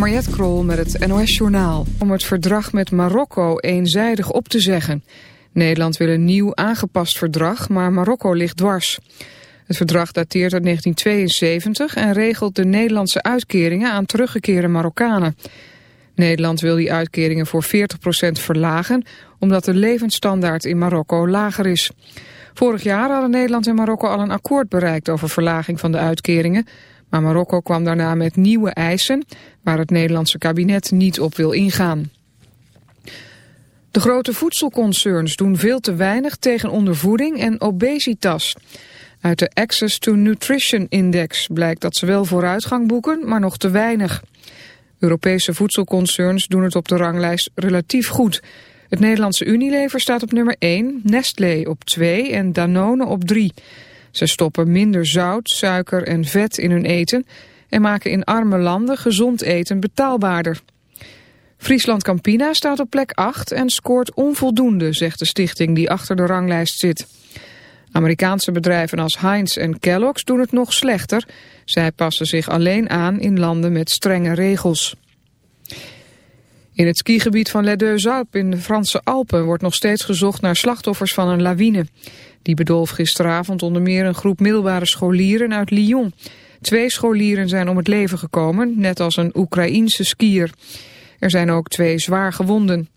Mariette Krol met het NOS Journaal. Om het verdrag met Marokko eenzijdig op te zeggen. Nederland wil een nieuw aangepast verdrag, maar Marokko ligt dwars. Het verdrag dateert uit 1972 en regelt de Nederlandse uitkeringen aan teruggekeerde Marokkanen. Nederland wil die uitkeringen voor 40% verlagen, omdat de levensstandaard in Marokko lager is. Vorig jaar hadden Nederland en Marokko al een akkoord bereikt over verlaging van de uitkeringen, maar Marokko kwam daarna met nieuwe eisen waar het Nederlandse kabinet niet op wil ingaan. De grote voedselconcerns doen veel te weinig tegen ondervoeding en obesitas. Uit de Access to Nutrition Index blijkt dat ze wel vooruitgang boeken, maar nog te weinig. Europese voedselconcerns doen het op de ranglijst relatief goed. Het Nederlandse Unilever staat op nummer 1, Nestlé op 2 en Danone op 3. Ze stoppen minder zout, suiker en vet in hun eten en maken in arme landen gezond eten betaalbaarder. Friesland Campina staat op plek 8 en scoort onvoldoende, zegt de stichting die achter de ranglijst zit. Amerikaanse bedrijven als Heinz en Kellogg's doen het nog slechter. Zij passen zich alleen aan in landen met strenge regels. In het skigebied van Les Deux Alpes in de Franse Alpen wordt nog steeds gezocht naar slachtoffers van een lawine. Die bedolf gisteravond onder meer een groep middelbare scholieren uit Lyon. Twee scholieren zijn om het leven gekomen, net als een Oekraïense skier. Er zijn ook twee zwaar gewonden.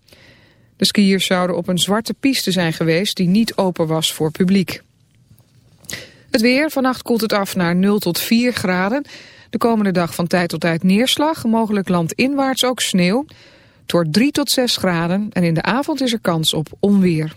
De skiers zouden op een zwarte piste zijn geweest die niet open was voor publiek. Het weer, vannacht koelt het af naar 0 tot 4 graden. De komende dag van tijd tot tijd neerslag, mogelijk landinwaarts ook sneeuw. Het wordt 3 tot 6 graden en in de avond is er kans op onweer.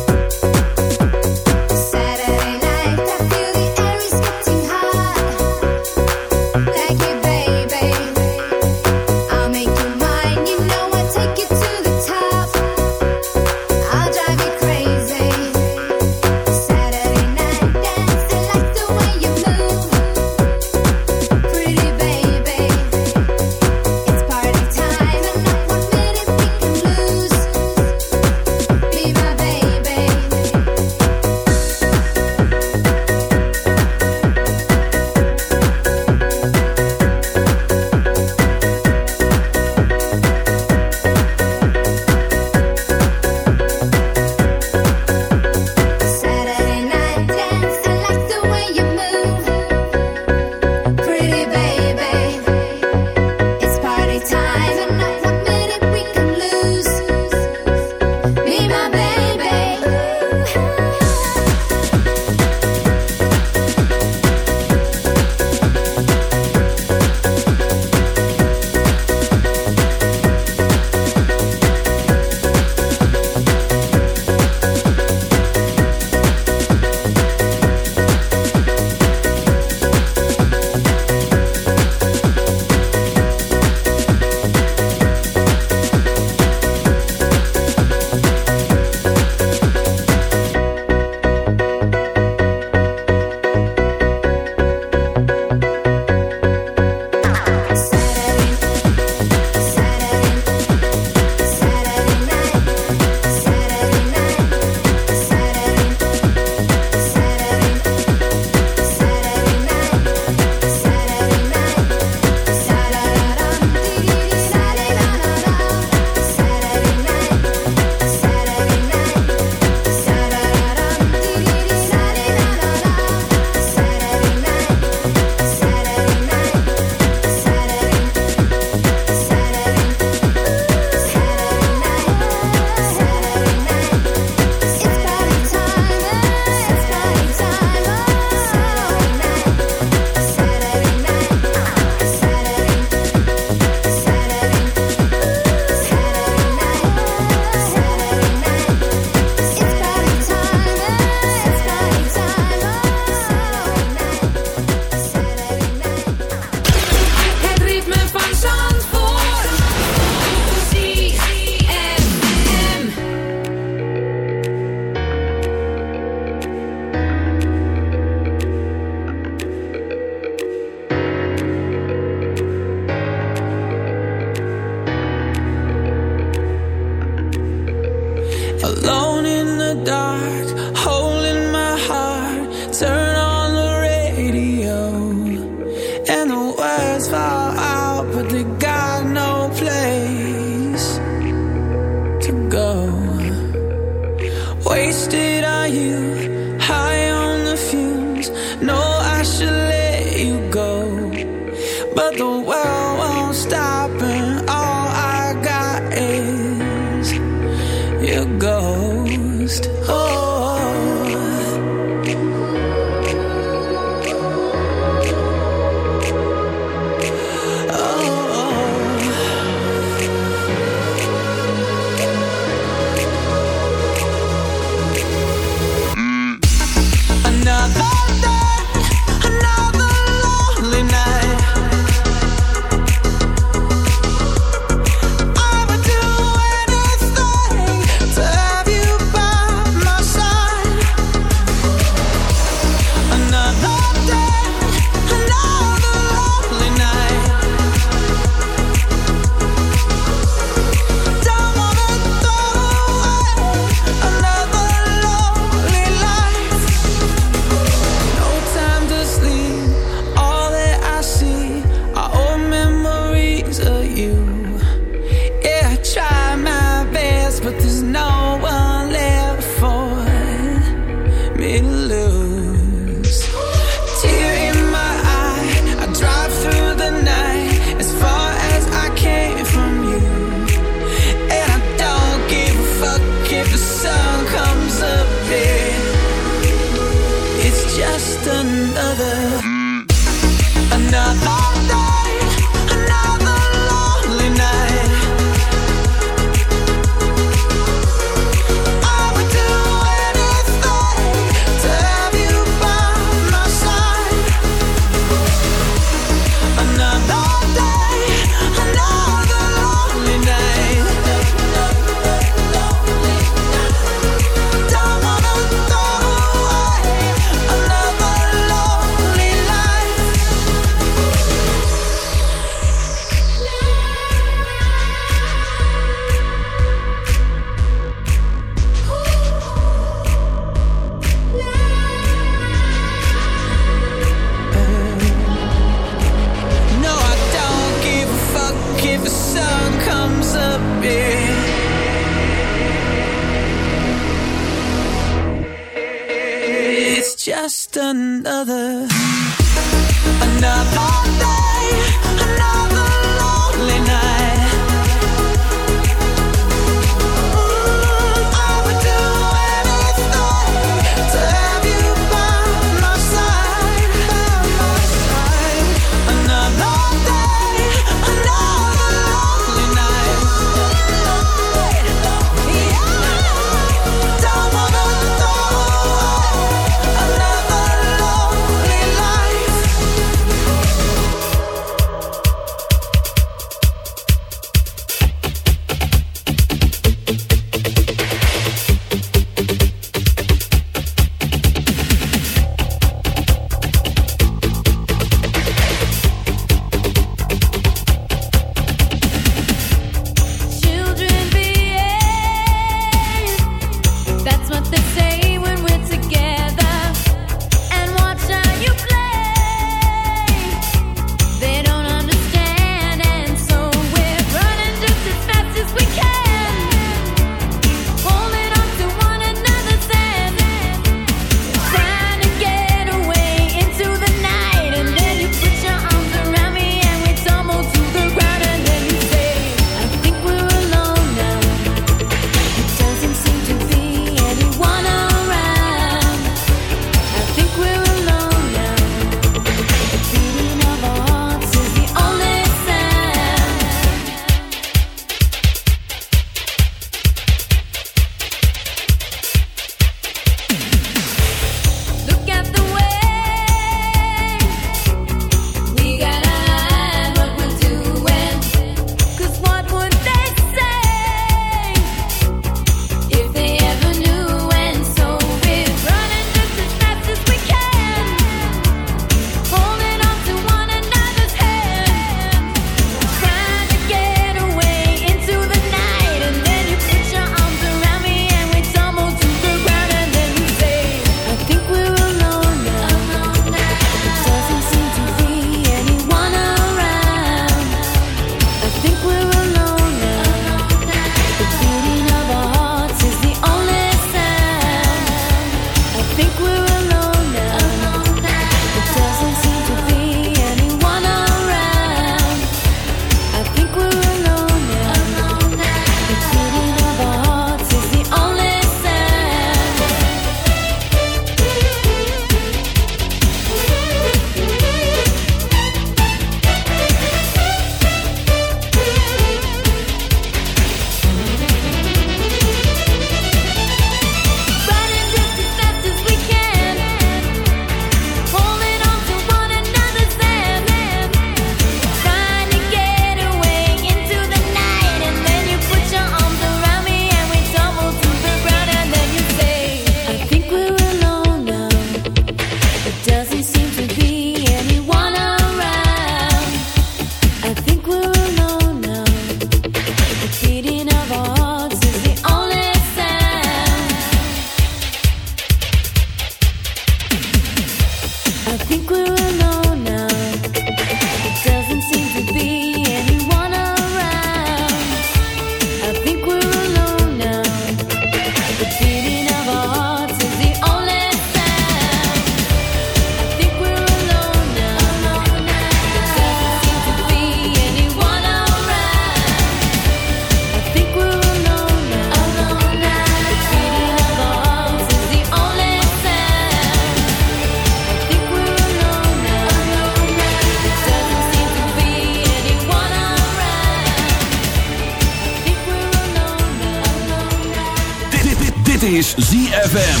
Is ZFM.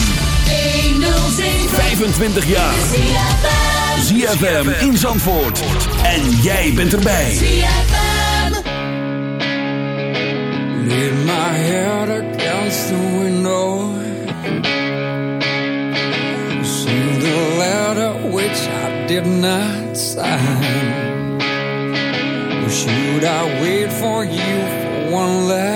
25 jaar. ZFM in Zandvoort. En jij bent erbij. Laid my head against the window. See the letter which I did not sign. Should I wait for you for one last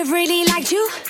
I really liked you.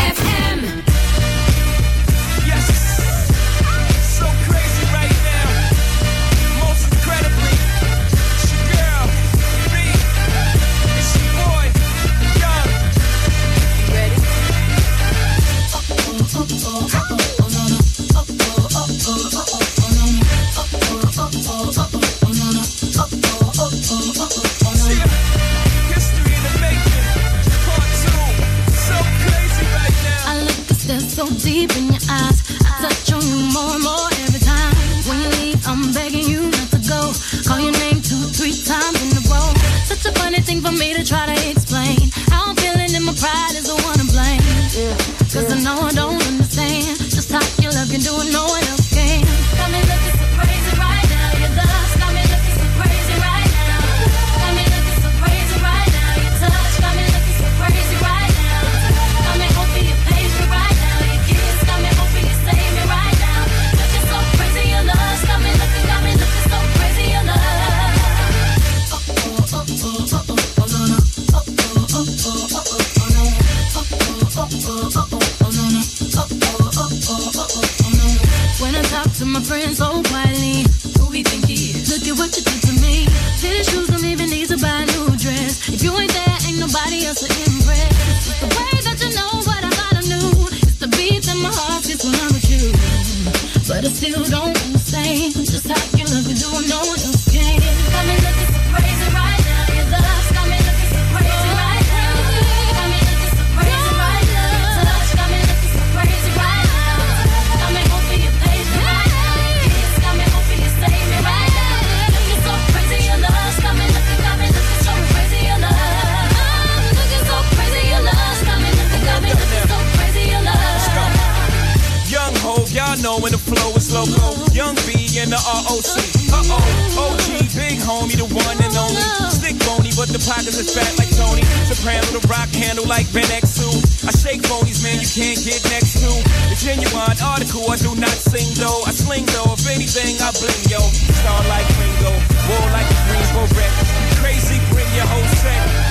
but it still don't understand. loco, young B and the ROC. Uh oh, OG, big homie, the one and only. Stick bony, but the pockets is fat like Tony. Soprano, the rock handle like Ben I shake bonies, man, you can't get next to. The genuine article, I do not sing though. I sling though, if anything, I bling yo. Star like Ringo, war like a green beret. Crazy, bring your whole set.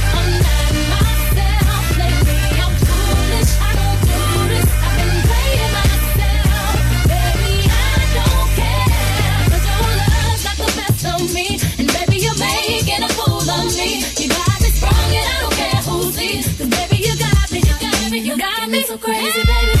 got me so crazy, baby.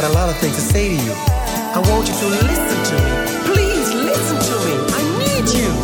got a lot of things to say to you. I want you to listen to me. Please listen to me. I need you.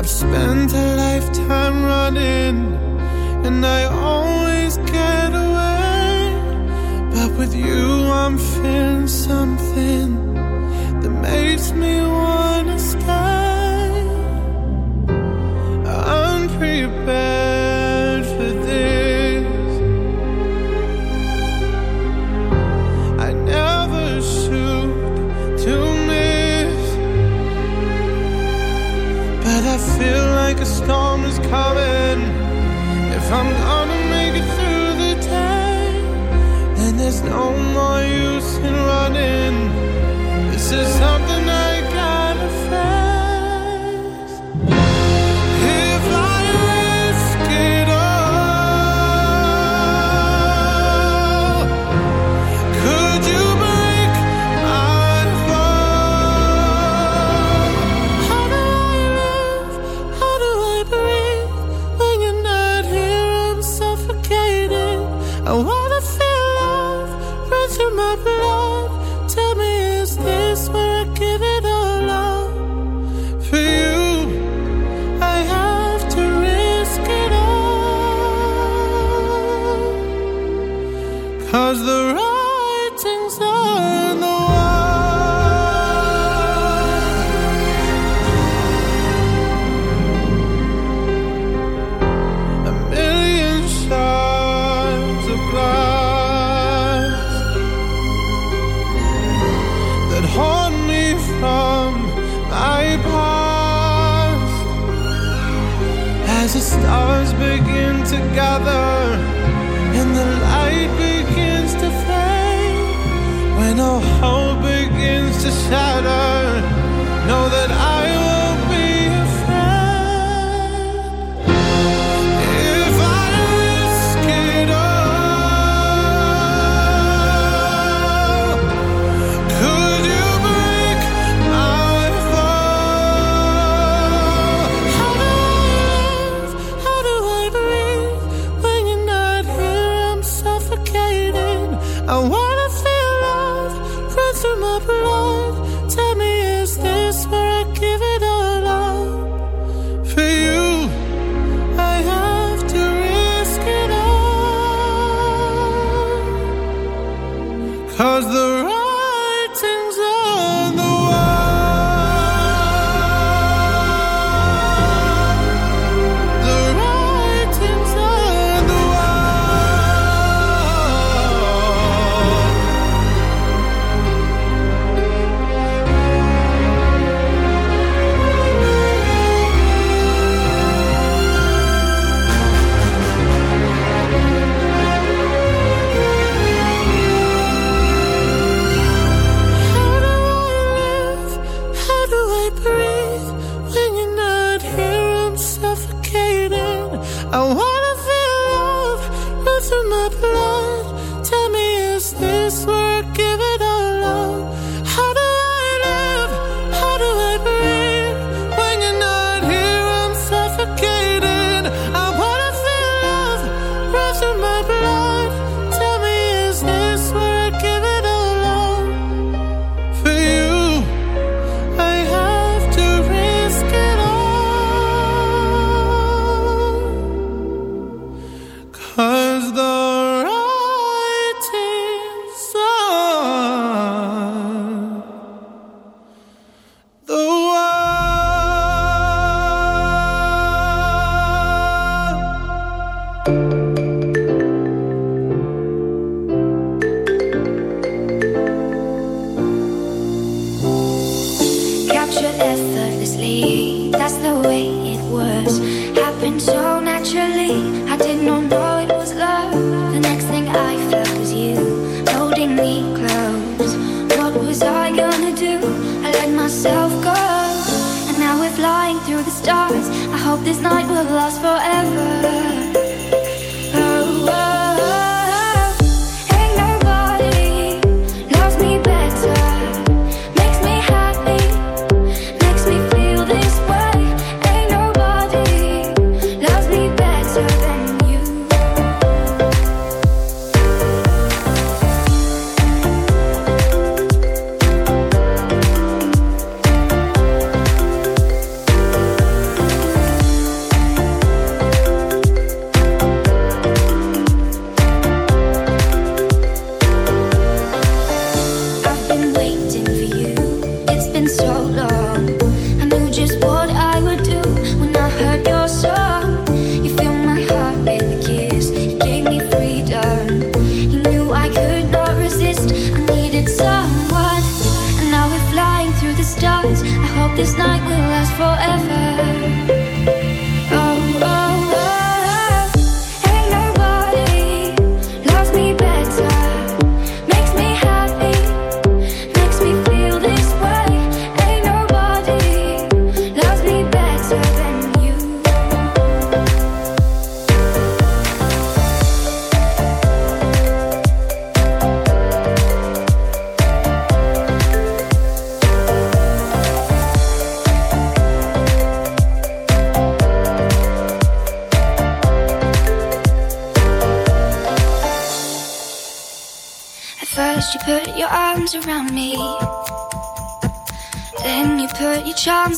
I've spent a lifetime running, and I always get away. But with you, I'm feeling something that makes me wanna stay. I'm prepared. no more use in running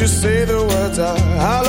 You just say the words, I, I'll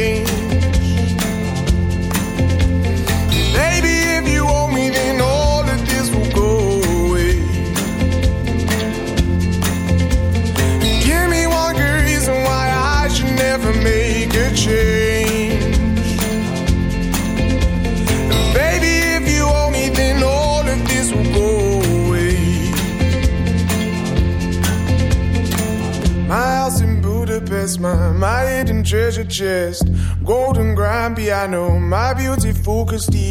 honesty